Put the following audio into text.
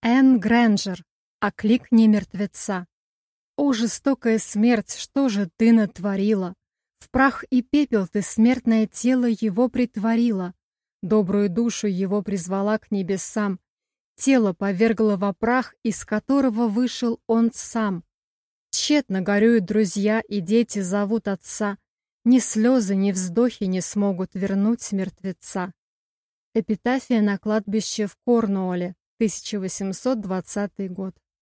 Энн Грэнджер, окликни мертвеца. О, жестокая смерть, что же ты натворила? В прах и пепел ты смертное тело его притворила, добрую душу его призвала к небесам, тело повергла во прах, из которого вышел он сам. Тщетно горюют друзья, и дети зовут отца, ни слезы, ни вздохи не смогут вернуть мертвеца. Эпитафия на кладбище в Корнуолле, 1820 год.